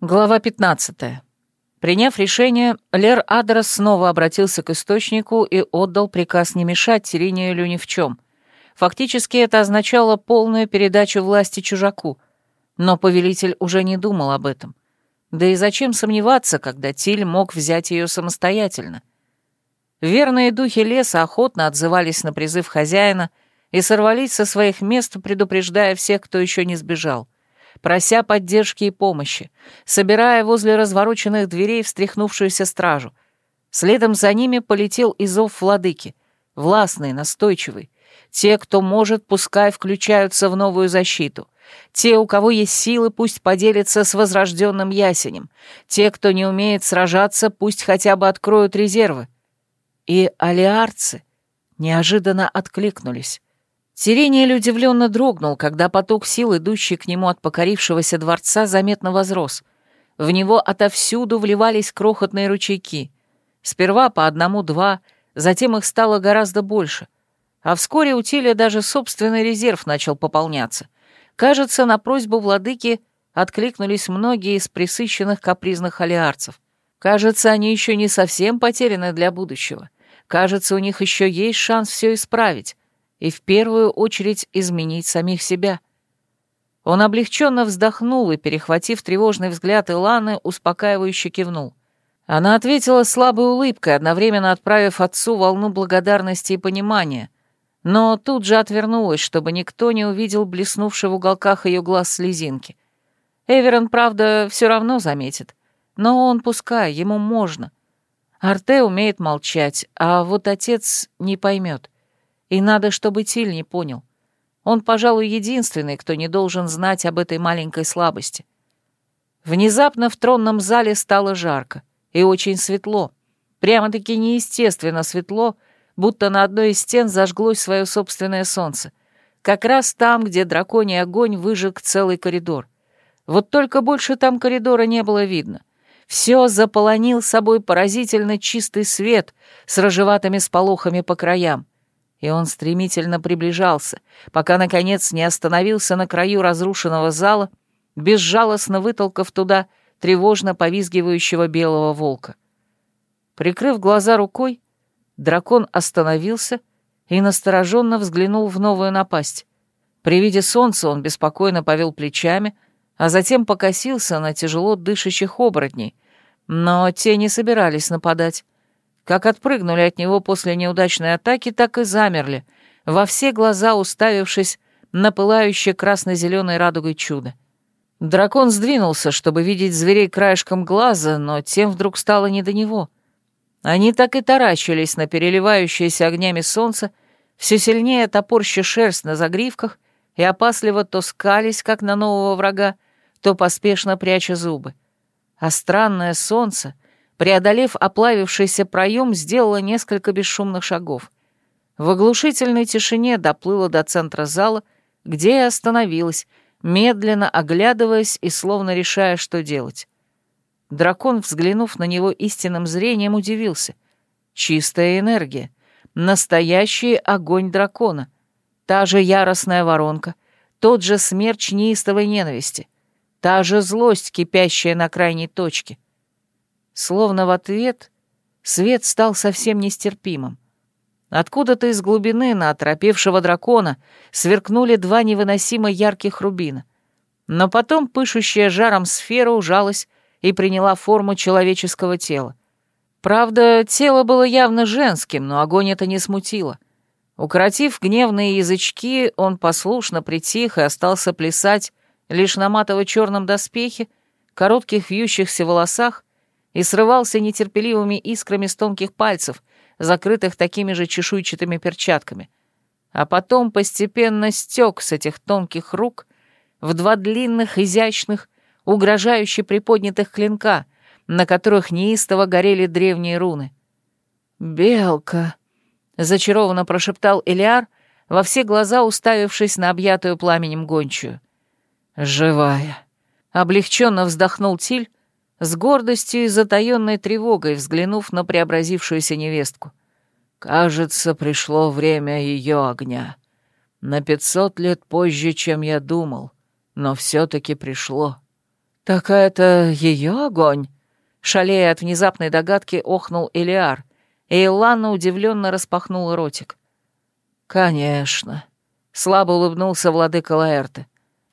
Глава 15. Приняв решение, Лер Адрес снова обратился к источнику и отдал приказ не мешать Теринию ни в чем. Фактически это означало полную передачу власти чужаку, но повелитель уже не думал об этом. Да и зачем сомневаться, когда Тиль мог взять ее самостоятельно? Верные духи леса охотно отзывались на призыв хозяина и сорвались со своих мест, предупреждая всех, кто еще не сбежал — прося поддержки и помощи, собирая возле развороченных дверей встряхнувшуюся стражу. Следом за ними полетел и зов владыки, властный, настойчивый. Те, кто может, пускай включаются в новую защиту. Те, у кого есть силы, пусть поделятся с возрожденным ясенем. Те, кто не умеет сражаться, пусть хотя бы откроют резервы. И алиарцы неожиданно откликнулись. Сирениэль удивленно дрогнул, когда поток сил, идущий к нему от покорившегося дворца, заметно возрос. В него отовсюду вливались крохотные ручейки. Сперва по одному-два, затем их стало гораздо больше. А вскоре у Тиля даже собственный резерв начал пополняться. Кажется, на просьбу владыки откликнулись многие из присыщенных капризных алиарцев. Кажется, они еще не совсем потеряны для будущего. Кажется, у них еще есть шанс все исправить и в первую очередь изменить самих себя. Он облегченно вздохнул и, перехватив тревожный взгляд Иланы, успокаивающе кивнул. Она ответила слабой улыбкой, одновременно отправив отцу волну благодарности и понимания, но тут же отвернулась, чтобы никто не увидел блеснувшего в уголках ее глаз слезинки. Эверон, правда, все равно заметит, но он пускай, ему можно. Арте умеет молчать, а вот отец не поймет. И надо, чтобы Тиль не понял. Он, пожалуй, единственный, кто не должен знать об этой маленькой слабости. Внезапно в тронном зале стало жарко и очень светло. Прямо-таки неестественно светло, будто на одной из стен зажглось свое собственное солнце. Как раз там, где драконий огонь выжег целый коридор. Вот только больше там коридора не было видно. Все заполонил собой поразительно чистый свет с рыжеватыми сполохами по краям и он стремительно приближался, пока, наконец, не остановился на краю разрушенного зала, безжалостно вытолкав туда тревожно повизгивающего белого волка. Прикрыв глаза рукой, дракон остановился и настороженно взглянул в новую напасть. При виде солнца он беспокойно повел плечами, а затем покосился на тяжело дышащих оборотней, но те не собирались нападать. Как отпрыгнули от него после неудачной атаки, так и замерли, во все глаза уставившись на пылающее красно-зеленой радугой чудо. Дракон сдвинулся, чтобы видеть зверей краешком глаза, но тем вдруг стало не до него. Они так и таращились на переливающееся огнями солнце, все сильнее топорща шерсть на загривках и опасливо то скались, как на нового врага, то поспешно пряча зубы. А странное солнце — преодолев оплавившийся проем, сделала несколько бесшумных шагов. В оглушительной тишине доплыла до центра зала, где и остановилась, медленно оглядываясь и словно решая, что делать. Дракон, взглянув на него истинным зрением, удивился. Чистая энергия, настоящий огонь дракона, та же яростная воронка, тот же смерч неистовой ненависти, та же злость, кипящая на крайней точке — Словно в ответ свет стал совсем нестерпимым. Откуда-то из глубины на оторопевшего дракона сверкнули два невыносимо ярких рубина. Но потом пышущая жаром сфера ужалась и приняла форму человеческого тела. Правда, тело было явно женским, но огонь это не смутило. Укоротив гневные язычки, он послушно притих и остался плясать лишь на матово-черном доспехе, коротких вьющихся волосах и срывался нетерпеливыми искрами с тонких пальцев, закрытых такими же чешуйчатыми перчатками. А потом постепенно стек с этих тонких рук в два длинных, изящных, угрожающе приподнятых клинка, на которых неистово горели древние руны. «Белка!» — зачарованно прошептал Элиар, во все глаза уставившись на объятую пламенем гончую. «Живая!» — облегченно вздохнул Тиль, с гордостью и затаённой тревогой взглянув на преобразившуюся невестку. «Кажется, пришло время ее огня. На пятьсот лет позже, чем я думал, но все таки пришло. «Так это ее огонь?» Шалея от внезапной догадки, охнул Элиар, и Илана удивленно распахнула ротик. «Конечно», — слабо улыбнулся владыка Лаэрте.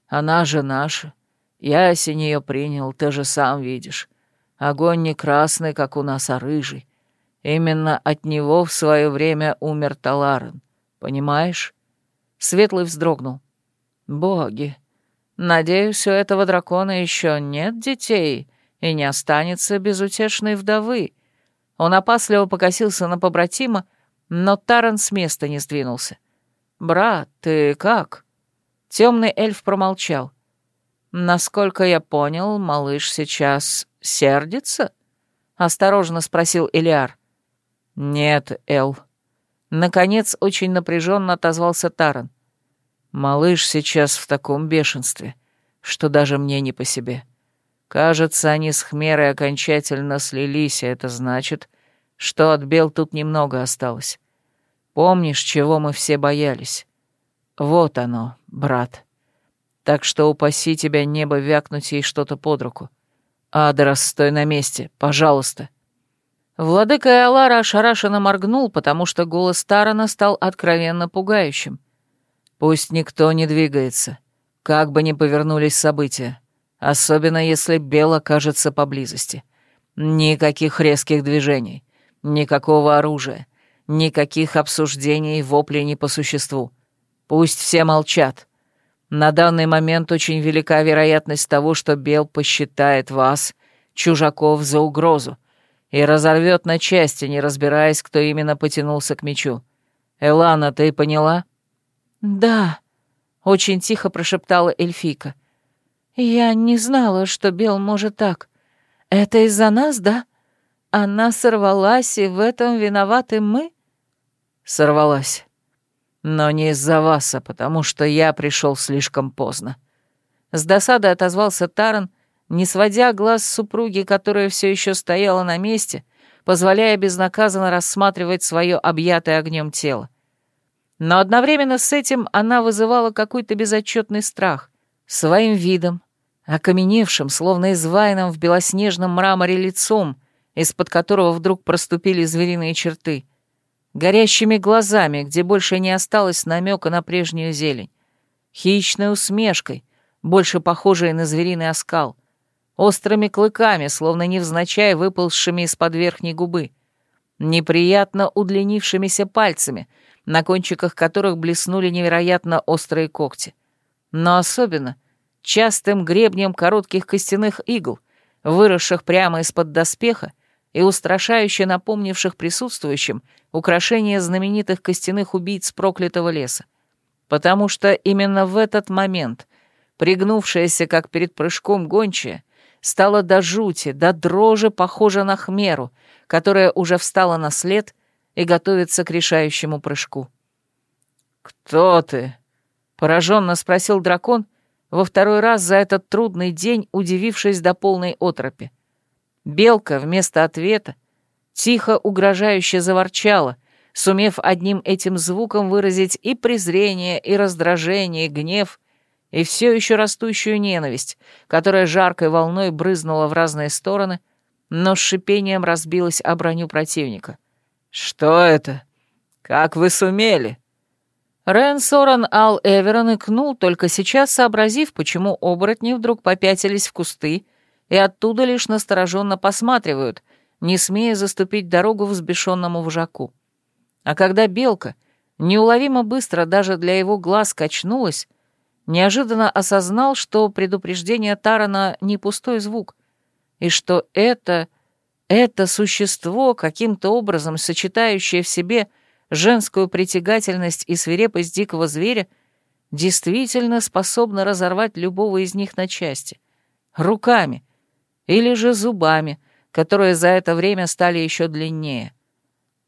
«Она же наша. Ясень ее принял, ты же сам видишь. Огонь не красный, как у нас, а рыжий. Именно от него в свое время умер Таларен. Понимаешь?» Светлый вздрогнул. «Боги, надеюсь, у этого дракона еще нет детей и не останется безутешной вдовы». Он опасливо покосился на побратима, но Таран с места не сдвинулся. «Брат, ты как?» Темный эльф промолчал. «Насколько я понял, малыш сейчас сердится?» — осторожно спросил Элиар. «Нет, Эл». Наконец, очень напряженно отозвался Таран. «Малыш сейчас в таком бешенстве, что даже мне не по себе. Кажется, они с Хмерой окончательно слились, а это значит, что от Бел тут немного осталось. Помнишь, чего мы все боялись? Вот оно, брат. Так что упаси тебя небо вякнуть ей что-то под руку. Адрос, стой на месте, пожалуйста». Владыка Алара ошарашенно моргнул, потому что голос Тарана стал откровенно пугающим. «Пусть никто не двигается, как бы ни повернулись события, особенно если Бел окажется поблизости. Никаких резких движений, никакого оружия, никаких обсуждений и воплей не по существу. Пусть все молчат. На данный момент очень велика вероятность того, что Бел посчитает вас, чужаков, за угрозу, и разорвет на части, не разбираясь, кто именно потянулся к мечу. Элана, ты поняла?» «Да», — очень тихо прошептала эльфийка. «Я не знала, что Бел может так. Это из-за нас, да? Она сорвалась, и в этом виноваты мы?» «Сорвалась. Но не из-за вас, а потому что я пришел слишком поздно». С досадой отозвался Таран, не сводя глаз с супруги, которая все еще стояла на месте, позволяя безнаказанно рассматривать свое объятое огнем тело. Но одновременно с этим она вызывала какой-то безотчетный страх. Своим видом, окаменевшим, словно изваянным в белоснежном мраморе лицом, из-под которого вдруг проступили звериные черты, горящими глазами, где больше не осталось намека на прежнюю зелень, хищной усмешкой, больше похожей на звериный оскал — острыми клыками, словно невзначай выползшими из-под верхней губы, неприятно удлинившимися пальцами, на кончиках которых блеснули невероятно острые когти. Но особенно частым гребнем коротких костяных игл, выросших прямо из-под доспеха и устрашающе напомнивших присутствующим украшение знаменитых костяных убийц проклятого леса. Потому что именно в этот момент, пригнувшаяся, как перед прыжком гончая, стала до жути, до дрожи похожа на хмеру, которая уже встала на след и готовится к решающему прыжку. «Кто ты?» — пораженно спросил дракон, во второй раз за этот трудный день удивившись до полной отропи. Белка вместо ответа тихо угрожающе заворчала, сумев одним этим звуком выразить и презрение, и раздражение, и гнев, и все еще растущую ненависть, которая жаркой волной брызнула в разные стороны, но с шипением разбилась о броню противника. «Что это? Как вы сумели?» Рен Соран Ал Эверон икнул, только сейчас сообразив, почему оборотни вдруг попятились в кусты и оттуда лишь настороженно посматривают, не смея заступить дорогу взбешенному вожаку. А когда белка неуловимо быстро даже для его глаз качнулась, неожиданно осознал, что предупреждение Тарана не пустой звук, и что это, это существо, каким-то образом сочетающее в себе женскую притягательность и свирепость дикого зверя, действительно способно разорвать любого из них на части. Руками или же зубами, которые за это время стали еще длиннее.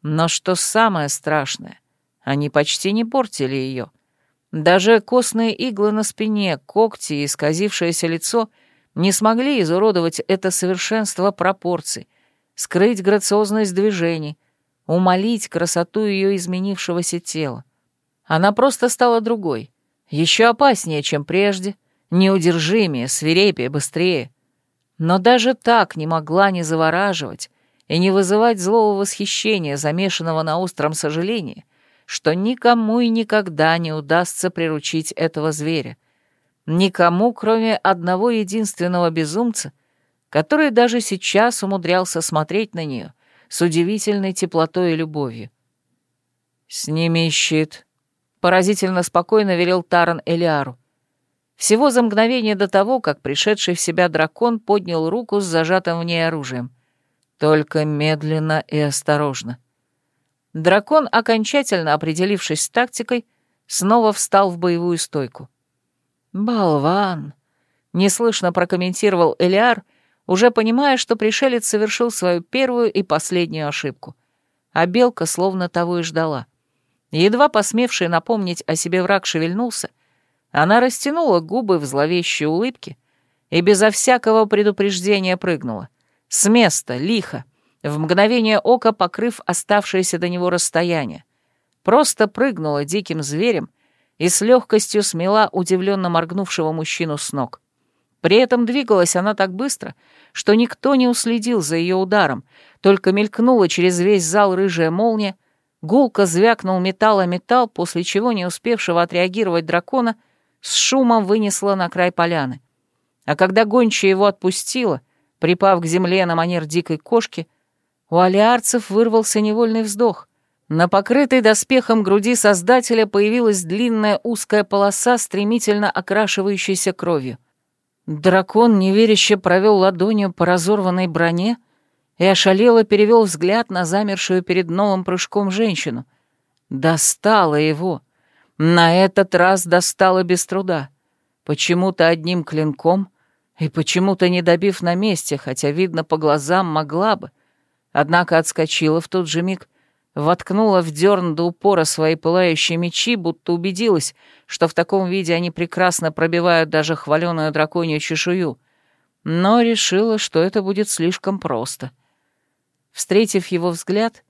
Но что самое страшное, они почти не портили ее — даже костные иглы на спине, когти и исказившееся лицо не смогли изуродовать это совершенство пропорций, скрыть грациозность движений, умолить красоту ее изменившегося тела. Она просто стала другой, еще опаснее, чем прежде, неудержимее, свирепее, быстрее. Но даже так не могла не завораживать и не вызывать злого восхищения, замешанного на остром сожалении, что никому и никогда не удастся приручить этого зверя. Никому, кроме одного единственного безумца, который даже сейчас умудрялся смотреть на нее с удивительной теплотой и любовью. «Сними щит», — поразительно спокойно велел Таран Элиару. Всего за мгновение до того, как пришедший в себя дракон поднял руку с зажатым в ней оружием. Только медленно и осторожно. Дракон, окончательно определившись с тактикой, снова встал в боевую стойку. «Болван!» — неслышно прокомментировал Элиар, уже понимая, что пришелец совершил свою первую и последнюю ошибку. А белка словно того и ждала. Едва посмевший напомнить о себе враг шевельнулся, она растянула губы в зловещей улыбке и безо всякого предупреждения прыгнула. С места, лихо, в мгновение ока покрыв оставшееся до него расстояние. Просто прыгнула диким зверем и с легкостью смела удивленно моргнувшего мужчину с ног. При этом двигалась она так быстро, что никто не уследил за ее ударом, только мелькнула через весь зал рыжая молния, гулко звякнул металл о металл, после чего не успевшего отреагировать дракона с шумом вынесла на край поляны. А когда гончая его отпустила, припав к земле на манер дикой кошки, у алиарцев вырвался невольный вздох. На покрытой доспехом груди Создателя появилась длинная узкая полоса, стремительно окрашивающаяся кровью. Дракон неверяще провел ладонью по разорванной броне и ошалело перевел взгляд на замершую перед новым прыжком женщину. Достала его. На этот раз достала без труда. Почему-то одним клинком и почему-то не добив на месте, хотя, видно, по глазам могла бы. Однако отскочила в тот же миг, воткнула в дерн до упора свои пылающие мечи, будто убедилась, что в таком виде они прекрасно пробивают даже хваленую драконью чешую, но решила, что это будет слишком просто. Встретив его взгляд,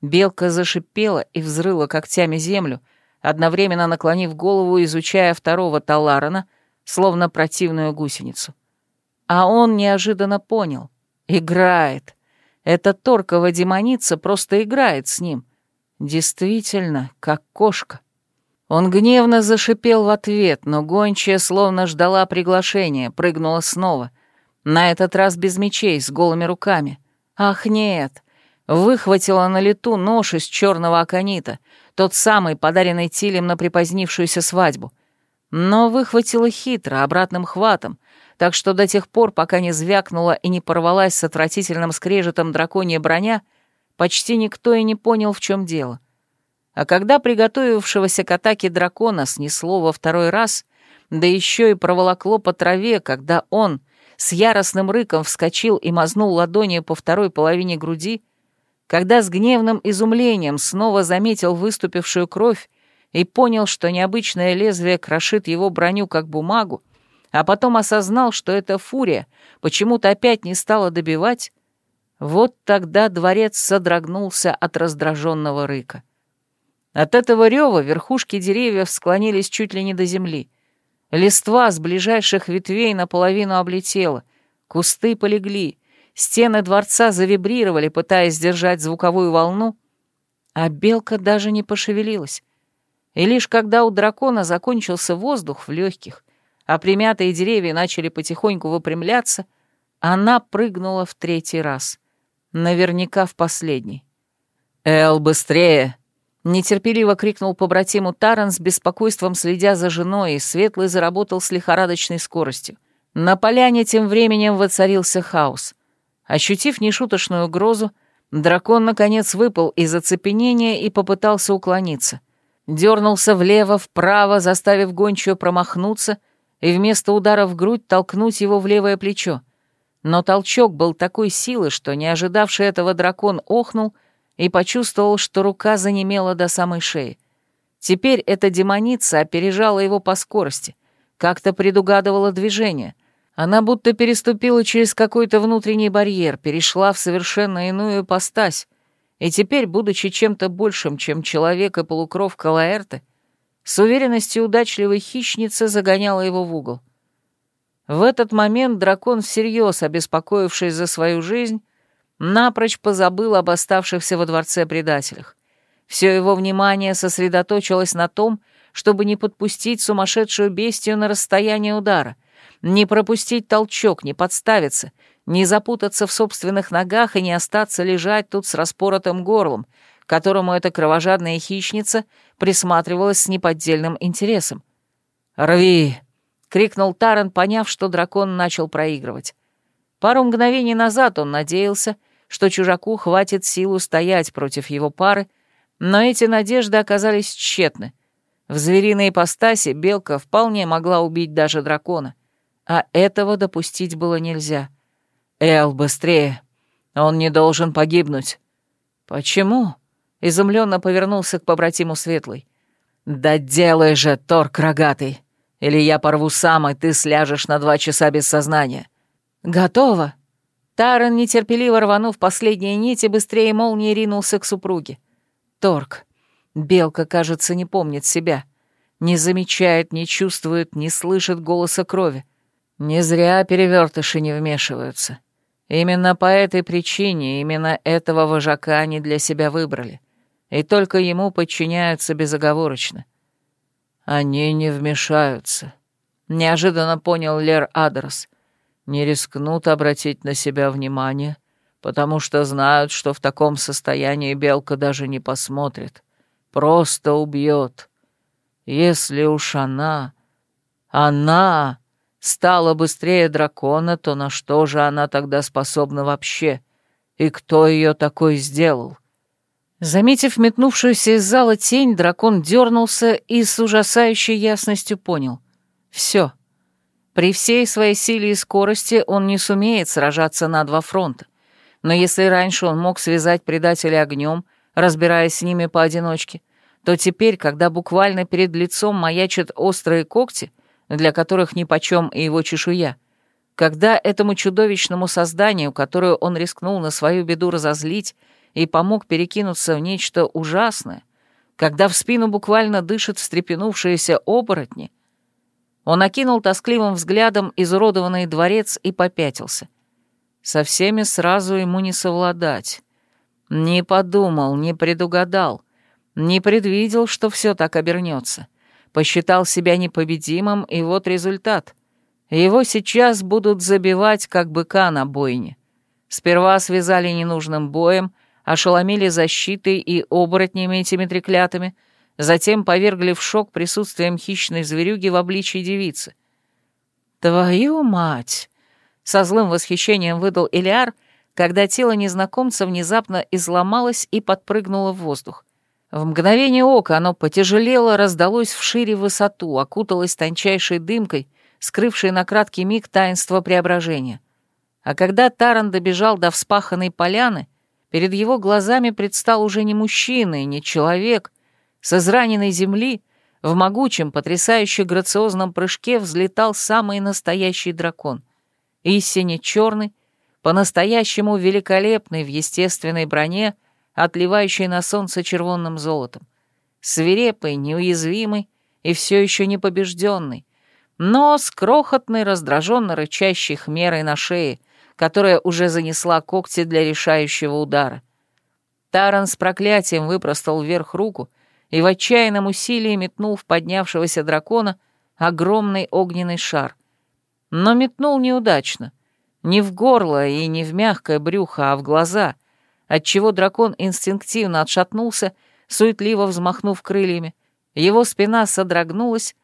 белка зашипела и взрыла когтями землю, одновременно наклонив голову, изучая второго Таларана, словно противную гусеницу. А он неожиданно понял. Играет. Эта торкова демоница просто играет с ним. Действительно, как кошка. Он гневно зашипел в ответ, но гончая словно ждала приглашения, прыгнула снова. На этот раз без мечей, с голыми руками. Ах, нет! Выхватила на лету нож из черного аконита, тот самый, подаренный Тилем на припозднившуюся свадьбу. Но выхватила хитро, обратным хватом, так что до тех пор, пока не звякнула и не порвалась с отвратительным скрежетом драконья броня, почти никто и не понял, в чем дело. А когда приготовившегося к атаке дракона снесло во второй раз, да еще и проволокло по траве, когда он с яростным рыком вскочил и мазнул ладонью по второй половине груди, когда с гневным изумлением снова заметил выступившую кровь и понял, что необычное лезвие крошит его броню как бумагу, а потом осознал, что эта фурия почему-то опять не стала добивать, вот тогда дворец содрогнулся от раздраженного рыка. От этого рева верхушки деревьев склонились чуть ли не до земли. Листва с ближайших ветвей наполовину облетела, кусты полегли, стены дворца завибрировали, пытаясь сдержать звуковую волну, а белка даже не пошевелилась. И лишь когда у дракона закончился воздух в легких, а примятые деревья начали потихоньку выпрямляться, она прыгнула в третий раз. Наверняка в последний. «Эл, быстрее!» Нетерпеливо крикнул побратиму Таран с беспокойством следя за женой, и Светлый заработал с лихорадочной скоростью. На поляне тем временем воцарился хаос. Ощутив нешуточную угрозу, дракон, наконец, выпал из оцепенения и попытался уклониться. Дернулся влево, вправо, заставив гончую промахнуться — и вместо удара в грудь толкнуть его в левое плечо. Но толчок был такой силы, что не ожидавший этого дракон охнул и почувствовал, что рука занемела до самой шеи. Теперь эта демоница опережала его по скорости, как-то предугадывала движение. Она будто переступила через какой-то внутренний барьер, перешла в совершенно иную ипостась, и теперь, будучи чем-то большим, чем человек и полукровка Лаэрты, с уверенностью удачливой хищницы загоняла его в угол. В этот момент дракон всерьез, обеспокоившись за свою жизнь, напрочь позабыл об оставшихся во дворце предателях. Все его внимание сосредоточилось на том, чтобы не подпустить сумасшедшую бестию на расстояние удара, не пропустить толчок, не подставиться, не запутаться в собственных ногах и не остаться лежать тут с распоротым горлом, которому эта кровожадная хищница присматривалась с неподдельным интересом. «Рви!» — крикнул Таран, поняв, что дракон начал проигрывать. Пару мгновений назад он надеялся, что чужаку хватит силу стоять против его пары, но эти надежды оказались тщетны. В звериной ипостаси белка вполне могла убить даже дракона, а этого допустить было нельзя. «Эл, быстрее! Он не должен погибнуть!» «Почему?» — изумленно повернулся к побратиму Светлый. «Да делай же, торг рогатый! Или я порву сам, и ты сляжешь на два часа без сознания!» «Готово!» Таран, нетерпеливо рванув последние нити, быстрее молнии ринулся к супруге. Торг. Белка, кажется, не помнит себя. Не замечает, не чувствует, не слышит голоса крови. Не зря перевертыши не вмешиваются. Именно по этой причине, именно этого вожака они для себя выбрали. И только ему подчиняются безоговорочно. Они не вмешаются. Неожиданно понял Лер Адрос не рискнут обратить на себя внимание, потому что знают, что в таком состоянии белка даже не посмотрит, просто убьет. Если уж она, она стала быстрее дракона, то на что же она тогда способна вообще? И кто ее такой сделал? Заметив метнувшуюся из зала тень, дракон дернулся и с ужасающей ясностью понял. Все. При всей своей силе и скорости он не сумеет сражаться на два фронта. Но если раньше он мог связать предателей огнем, разбираясь с ними поодиночке, то теперь, когда буквально перед лицом маячат острые когти, для которых нипочем и его чешуя, когда этому чудовищному созданию, которое он рискнул на свою беду разозлить и помог перекинуться в нечто ужасное, когда в спину буквально дышат встрепенувшиеся оборотни, он окинул тоскливым взглядом изуродованный дворец и попятился. Со всеми сразу ему не совладать. Не подумал, не предугадал, не предвидел, что все так обернется. Посчитал себя непобедимым, и вот результат. Его сейчас будут забивать, как быка на бойне. Сперва связали ненужным боем, ошеломили защитой и оборотнями этими треклятыми — затем повергли в шок присутствием хищной зверюги в обличии девицы. «Твою мать!» — со злым восхищением выдал Элиар, когда тело незнакомца внезапно изломалось и подпрыгнуло в воздух. В мгновение ока оно потяжелело, раздалось вшире высоту, окуталось тончайшей дымкой, скрывшей на краткий миг таинство преображения. А когда Таран добежал до вспаханной поляны, перед его глазами предстал уже не мужчина и не человек, с израненной земли в могучем, потрясающе грациозном прыжке взлетал самый настоящий дракон. Истине черный, по-настоящему великолепный в естественной броне, отливающей на солнце червонным золотом. Свирепый, неуязвимый и все еще непобежденный, но с крохотной, раздраженно рычащей хмерой на шее, которая уже занесла когти для решающего удара. Таран с проклятием выпростал вверх руку и в отчаянном усилии метнул в поднявшегося дракона огромный огненный шар. Но метнул неудачно. Не в горло и не в мягкое брюхо, а в глаза, отчего дракон инстинктивно отшатнулся, суетливо взмахнув крыльями. Его спина содрогнулась,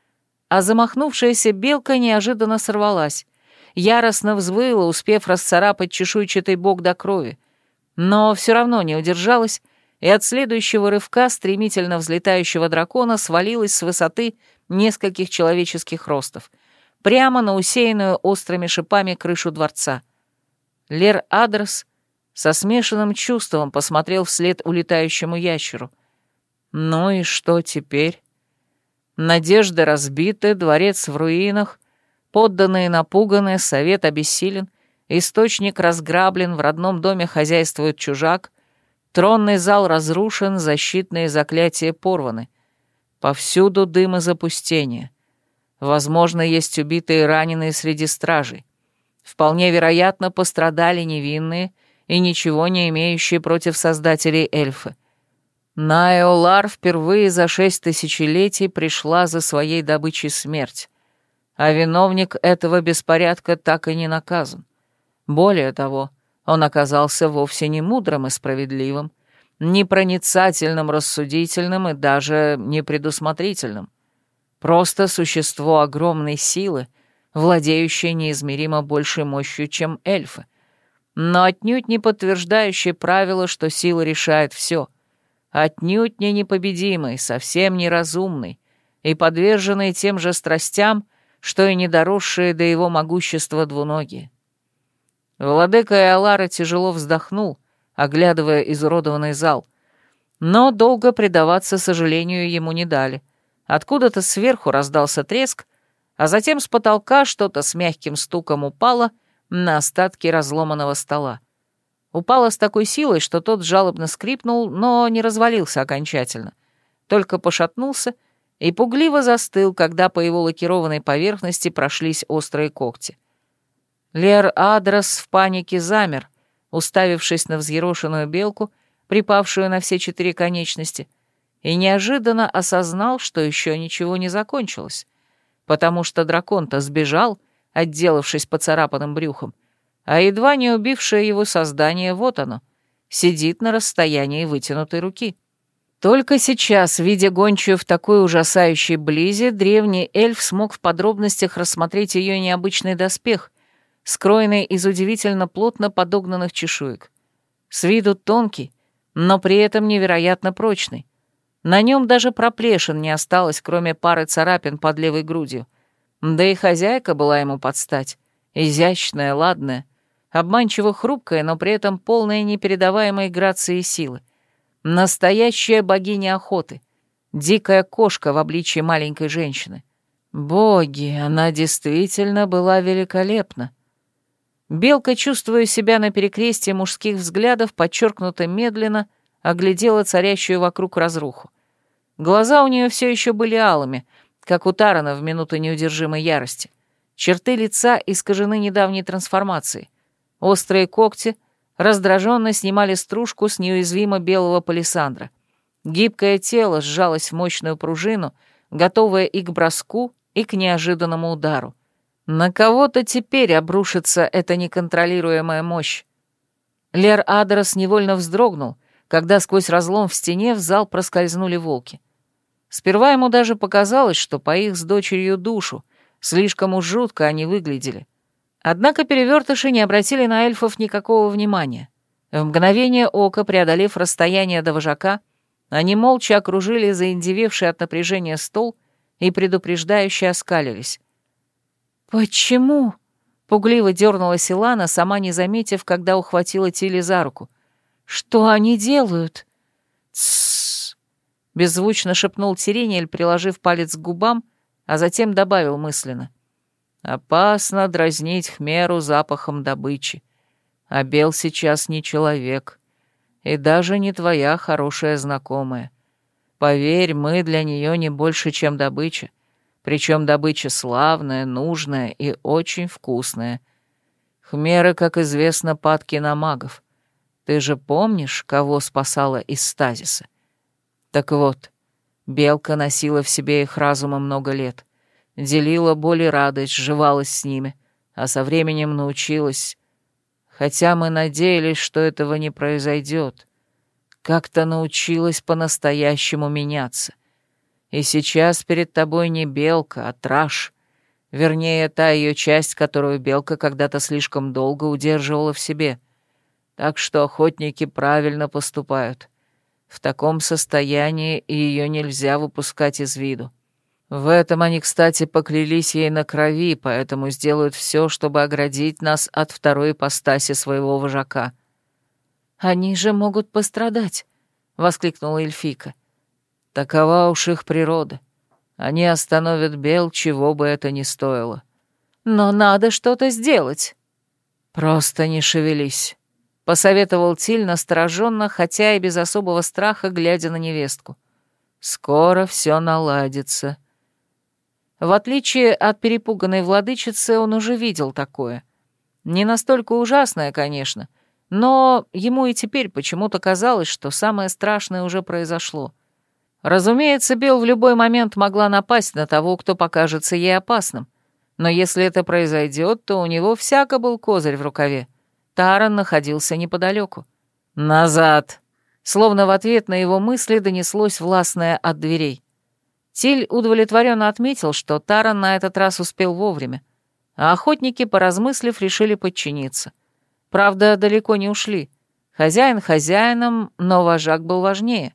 а замахнувшаяся белка неожиданно сорвалась. Яростно взвыла, успев расцарапать чешуйчатый бок до крови. Но все равно не удержалась и от следующего рывка стремительно взлетающего дракона свалилась с высоты нескольких человеческих ростов, прямо на усеянную острыми шипами крышу дворца. Лер Адрес со смешанным чувством посмотрел вслед улетающему ящеру. Ну и что теперь? Надежды разбиты, дворец в руинах, подданные напуганы, совет обессилен, источник разграблен, в родном доме хозяйствует чужак — Тронный зал разрушен, защитные заклятия порваны. Повсюду дым и запустение. Возможно, есть убитые и раненые среди стражей. Вполне вероятно, пострадали невинные и ничего не имеющие против создателей эльфы. Найолар впервые за шесть тысячелетий пришла за своей добычей смерть, а виновник этого беспорядка так и не наказан. Более того, он оказался вовсе не мудрым и справедливым, непроницательным, рассудительным и даже непредусмотрительным. Просто существо огромной силы, владеющее неизмеримо большей мощью, чем эльфы, но отнюдь не подтверждающее правило, что сила решает все, отнюдь не непобедимый, совсем неразумный и подверженный тем же страстям, что и недоросшие до его могущества двуногие. Владыка Иолара тяжело вздохнул, оглядывая изуродованный зал, но долго предаваться сожалению ему не дали. Откуда-то сверху раздался треск, а затем с потолка что-то с мягким стуком упало на остатки разломанного стола. Упало с такой силой, что тот жалобно скрипнул, но не развалился окончательно, только пошатнулся и пугливо застыл, когда по его лакированной поверхности прошлись острые когти. Лер Адрос в панике замер, уставившись на взъерошенную белку, припавшую на все четыре конечности, и неожиданно осознал, что еще ничего не закончилось, потому что дракон-то сбежал, отделавшись поцарапанным брюхом, а едва не убившее его создание вот оно, сидит на расстоянии вытянутой руки. Только сейчас, видя гончую в такой ужасающей близи, древний эльф смог в подробностях рассмотреть ее необычный доспех, скроенный из удивительно плотно подогнанных чешуек. С виду тонкий, но при этом невероятно прочный. На нем даже проплешин не осталось, кроме пары царапин под левой грудью. Да и хозяйка была ему под стать. Изящная, ладная, обманчиво хрупкая, но при этом полная непередаваемой грации и силы. Настоящая богиня охоты. Дикая кошка в обличье маленькой женщины. Боги, она действительно была великолепна. Белка, чувствуя себя на перекрестии мужских взглядов, подчеркнуто медленно, оглядела царящую вокруг разруху. Глаза у нее все еще были алыми, как у Тарана в минуту неудержимой ярости. Черты лица искажены недавней трансформацией. Острые когти раздраженно снимали стружку с неуязвимо белого палисандра. Гибкое тело сжалось в мощную пружину, готовое и к броску, и к неожиданному удару. На кого-то теперь обрушится эта неконтролируемая мощь. Лер Адрос невольно вздрогнул, когда сквозь разлом в стене в зал проскользнули волки. Сперва ему даже показалось, что по их с дочерью душу, слишком уж жутко они выглядели. Однако перевертыши не обратили на эльфов никакого внимания. В мгновение ока, преодолев расстояние до вожака, они молча окружили заиндевевший от напряжения стол и предупреждающе оскалились. «Почему?» — пугливо дернулась Илана, сама не заметив, когда ухватила Тили за руку. «Что они делают?» «Тссс!» — беззвучно шепнул Тирениэль, приложив палец к губам, а затем добавил мысленно. «Опасно дразнить хмеру запахом добычи. А Бел сейчас не человек, и даже не твоя хорошая знакомая. Поверь, мы для нее не больше, чем добыча. Причем добыча славная, нужная и очень вкусная. Хмеры, как известно, падки на магов. Ты же помнишь, кого спасала из стазиса? Так вот, белка носила в себе их разума много лет, делила боль и радость, сживалась с ними, а со временем научилась... Хотя мы надеялись, что этого не произойдет, как-то научилась по-настоящему меняться. И сейчас перед тобой не белка, а траш. Вернее, та ее часть, которую белка когда-то слишком долго удерживала в себе. Так что охотники правильно поступают. В таком состоянии ее нельзя выпускать из виду. В этом они, кстати, поклялись ей на крови, поэтому сделают все, чтобы оградить нас от второй ипостаси своего вожака. «Они же могут пострадать», — воскликнула Эльфика. Такова уж их природа. Они остановят Бел, чего бы это ни стоило. Но надо что-то сделать. Просто не шевелись, — посоветовал Тиль настороженно, хотя и без особого страха, глядя на невестку. Скоро все наладится. В отличие от перепуганной владычицы, он уже видел такое. Не настолько ужасное, конечно, но ему и теперь почему-то казалось, что самое страшное уже произошло. Разумеется, Бел в любой момент могла напасть на того, кто покажется ей опасным. Но если это произойдет, то у него всяко был козырь в рукаве. Таран находился неподалеку. «Назад!» Словно в ответ на его мысли донеслось властное от дверей. Тиль удовлетворенно отметил, что Таран на этот раз успел вовремя, а охотники, поразмыслив, решили подчиниться. Правда, далеко не ушли. Хозяин хозяином, но вожак был важнее.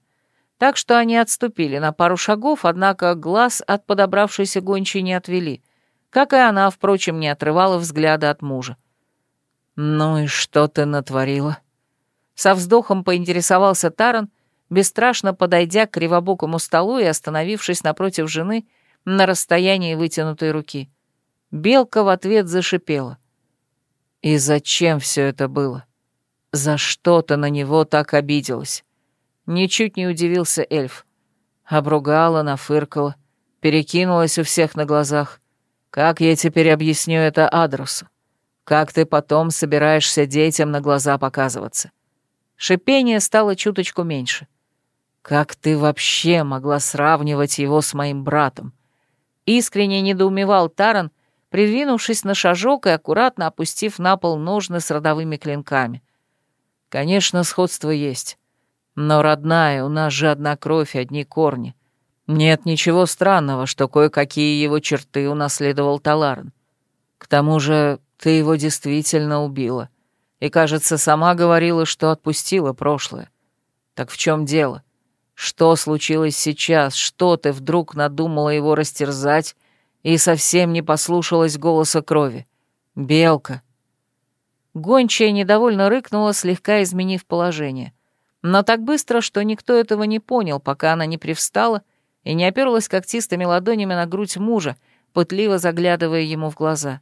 Так что они отступили на пару шагов, однако глаз от подобравшейся гончей не отвели, как и она, впрочем, не отрывала взгляда от мужа. «Ну и что ты натворила?» Со вздохом поинтересовался Таран, бесстрашно подойдя к кривобокому столу и остановившись напротив жены на расстоянии вытянутой руки. Белка в ответ зашипела. «И зачем все это было? За что ты на него так обиделась?» Ничуть не удивился эльф. Обругала, нафыркала, перекинулась у всех на глазах. «Как я теперь объясню это адресу? Как ты потом собираешься детям на глаза показываться?» Шипение стало чуточку меньше. «Как ты вообще могла сравнивать его с моим братом?» Искренне недоумевал Таран, придвинувшись на шажок и аккуратно опустив на пол ножны с родовыми клинками. «Конечно, сходство есть. Но, родная, у нас же одна кровь и одни корни. Нет ничего странного, что кое-какие его черты унаследовал Таларн. К тому же ты его действительно убила. И, кажется, сама говорила, что отпустила прошлое. Так в чем дело? Что случилось сейчас? Что ты вдруг надумала его растерзать и совсем не послушалась голоса крови? Белка. Гончая недовольно рыкнула, слегка изменив положение. Но так быстро, что никто этого не понял, пока она не привстала и не оперлась когтистыми ладонями на грудь мужа, пытливо заглядывая ему в глаза.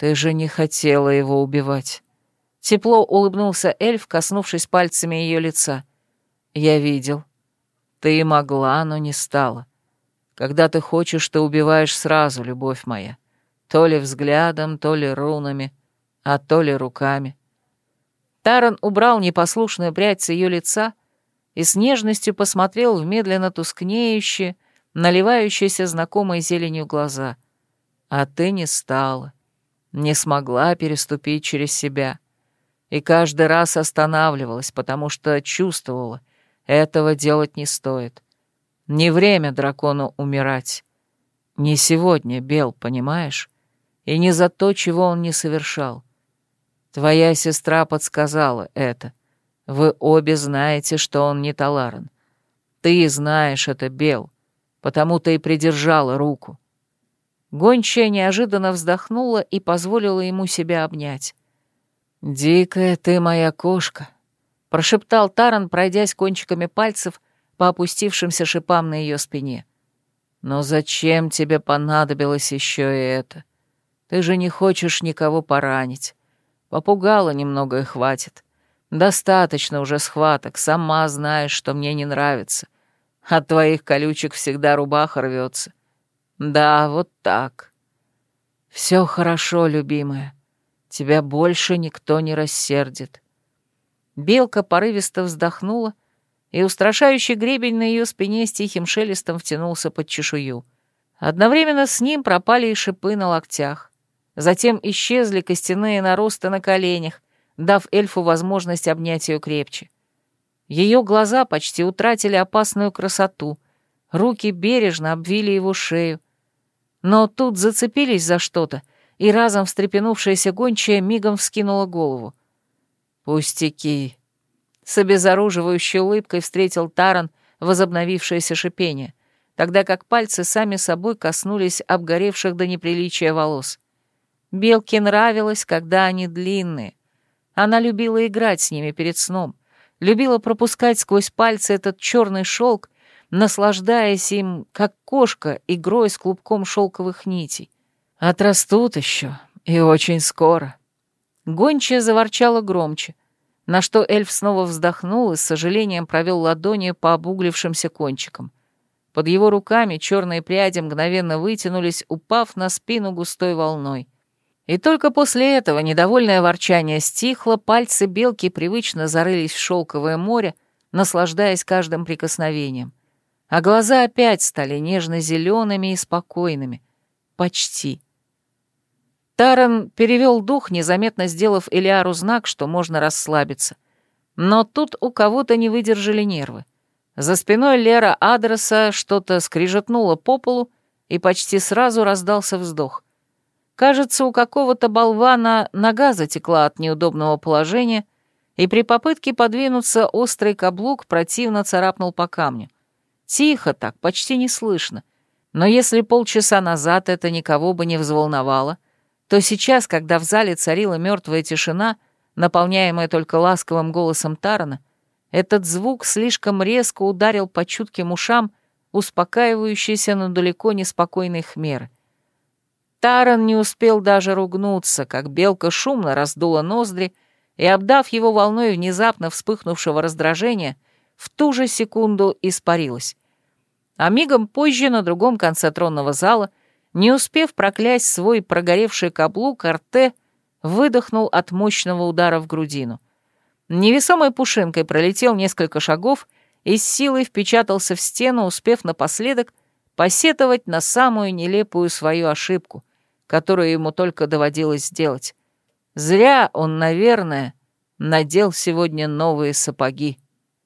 «Ты же не хотела его убивать». Тепло улыбнулся эльф, коснувшись пальцами ее лица. «Я видел. Ты могла, но не стала. Когда ты хочешь, ты убиваешь сразу, любовь моя. То ли взглядом, то ли рунами, а то ли руками». Таран убрал непослушную прядь с ее лица и с нежностью посмотрел в медленно тускнеющие, наливающиеся знакомой зеленью глаза. «А ты не стала, не смогла переступить через себя» и каждый раз останавливалась, потому что чувствовала, этого делать не стоит. Не время дракону умирать. Не сегодня, Бел, понимаешь? И не за то, чего он не совершал. Твоя сестра подсказала это. Вы обе знаете, что он не Таларен. Ты знаешь это, Бел, потому ты и придержала руку. Гончая неожиданно вздохнула и позволила ему себя обнять. «Дикая ты моя кошка», — прошептал Таран, пройдясь кончиками пальцев по опустившимся шипам на ее спине. «Но зачем тебе понадобилось еще и это? Ты же не хочешь никого поранить. Попугала немного и хватит. Достаточно уже схваток, сама знаешь, что мне не нравится. От твоих колючек всегда рубаха рвется. Да, вот так. Все хорошо, любимая. Тебя больше никто не рассердит». Белка порывисто вздохнула, и устрашающий гребень на ее спине с тихим шелестом втянулся под чешую. Одновременно с ним пропали и шипы на локтях. Затем исчезли костяные наросты на коленях, дав эльфу возможность обнять ее крепче. Ее глаза почти утратили опасную красоту, руки бережно обвили его шею. Но тут зацепились за что-то, и разом встрепенувшаяся гончая мигом вскинула голову. «Пустяки!» С обезоруживающей улыбкой встретил Таран возобновившееся шипение, тогда как пальцы сами собой коснулись обгоревших до неприличия волос. Белке нравилось, когда они длинные. Она любила играть с ними перед сном, любила пропускать сквозь пальцы этот черный шелк, наслаждаясь им, как кошка, игрой с клубком шелковых нитей. Отрастут еще, и очень скоро. Гончая заворчала громче, на что эльф снова вздохнул и с сожалением провел ладонью по обуглившимся кончикам. Под его руками черные пряди мгновенно вытянулись, упав на спину густой волной. И только после этого недовольное ворчание стихло, пальцы белки привычно зарылись в шелковое море, наслаждаясь каждым прикосновением. А глаза опять стали нежно-зелеными и спокойными. Почти. Таран перевел дух, незаметно сделав Элиару знак, что можно расслабиться. Но тут у кого-то не выдержали нервы. За спиной Лера Адреса что-то скрижетнуло по полу, и почти сразу раздался вздох. Кажется, у какого-то болвана нога затекла от неудобного положения, и при попытке подвинуться острый каблук противно царапнул по камню. Тихо так, почти не слышно. Но если полчаса назад это никого бы не взволновало, то сейчас, когда в зале царила мертвая тишина, наполняемая только ласковым голосом Тарана, этот звук слишком резко ударил по чутким ушам успокаивающийся, но далеко не спокойный хмер. Таран не успел даже ругнуться, как белка шумно раздула ноздри и, обдав его волной внезапно вспыхнувшего раздражения, в ту же секунду испарилась. А мигом позже на другом конце тронного зала, не успев проклясть свой прогоревший каблук, Арте выдохнул от мощного удара в грудину — Невесомой пушинкой пролетел несколько шагов и с силой впечатался в стену, успев напоследок посетовать на самую нелепую свою ошибку, которую ему только доводилось сделать. Зря он, наверное, надел сегодня новые сапоги.